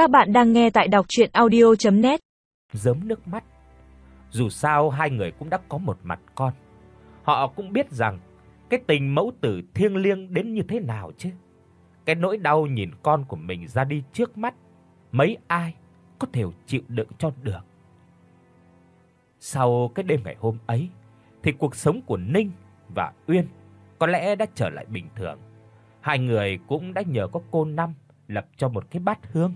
Các bạn đang nghe tại đọc audio net Giấm nước mắt. Dù sao hai người cũng đã có một mặt con. Họ cũng biết rằng cái tình mẫu tử thiêng liêng đến như thế nào chứ. Cái nỗi đau nhìn con của mình ra đi trước mắt, mấy ai có thể chịu đựng cho được. Sau cái đêm ngày hôm ấy thì cuộc sống của Ninh và Uyên có lẽ đã trở lại bình thường. Hai người cũng đã nhờ có cô Năm lập cho một cái bát hương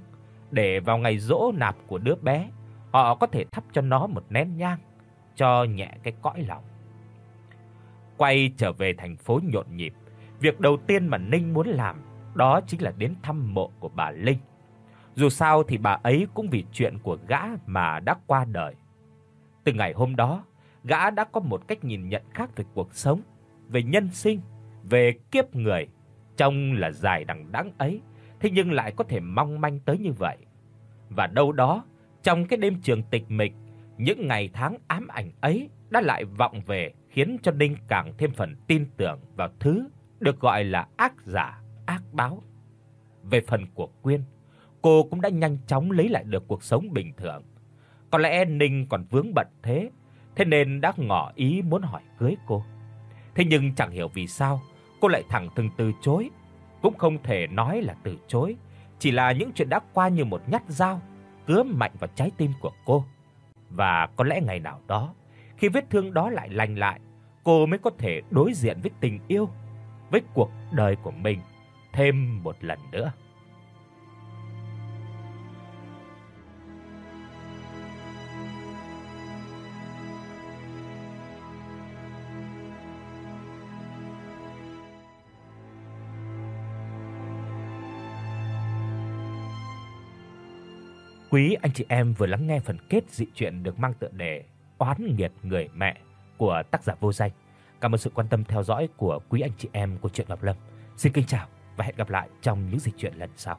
để vào ngày dỗ nạp của đứa bé, họ có thể thắp cho nó một nén nhang cho nhẹ cái cõi lòng. Quay trở về thành phố nhộn nhịp, việc đầu tiên mà Ninh muốn làm đó chính là đến thăm mộ của bà Linh. Dù sao thì bà ấy cũng vì chuyện của gã mà đã qua đời. Từ ngày hôm đó, gã đã có một cách nhìn nhận khác về cuộc sống, về nhân sinh, về kiếp người, trông là dài đằng đẵng ấy, thế nhưng lại có thể mong manh tới như vậy. Và đâu đó, trong cái đêm trường tịch mịch, những ngày tháng ám ảnh ấy đã lại vọng về, khiến cho Đinh càng thêm phần tin tưởng vào thứ được gọi là ác giả, ác báo. Về phần của Quyên, cô cũng đã nhanh chóng lấy lại được cuộc sống bình thường. Có lẽ Ninh còn vướng bận thế, thế nên đã ngỏ ý muốn hỏi cưới cô. Thế nhưng chẳng hiểu vì sao, cô lại thẳng thừng từ chối, cũng không thể nói là từ chối, chỉ là những chuyện đã qua như một nhát dao cứa mạnh vào trái tim của cô. Và có lẽ ngày nào đó, khi vết thương đó lại lành lại, cô mới có thể đối diện với tình yêu, với cuộc đời của mình thêm một lần nữa. Quý anh chị em vừa lắng nghe phần kết dị truyện được mang tựa đề Oán nghiệt người mẹ của tác giả Vô Danh. Cảm ơn sự quan tâm theo dõi của quý anh chị em của truyện Ngọc Lâm. Xin kính chào và hẹn gặp lại trong những dị truyện lần sau.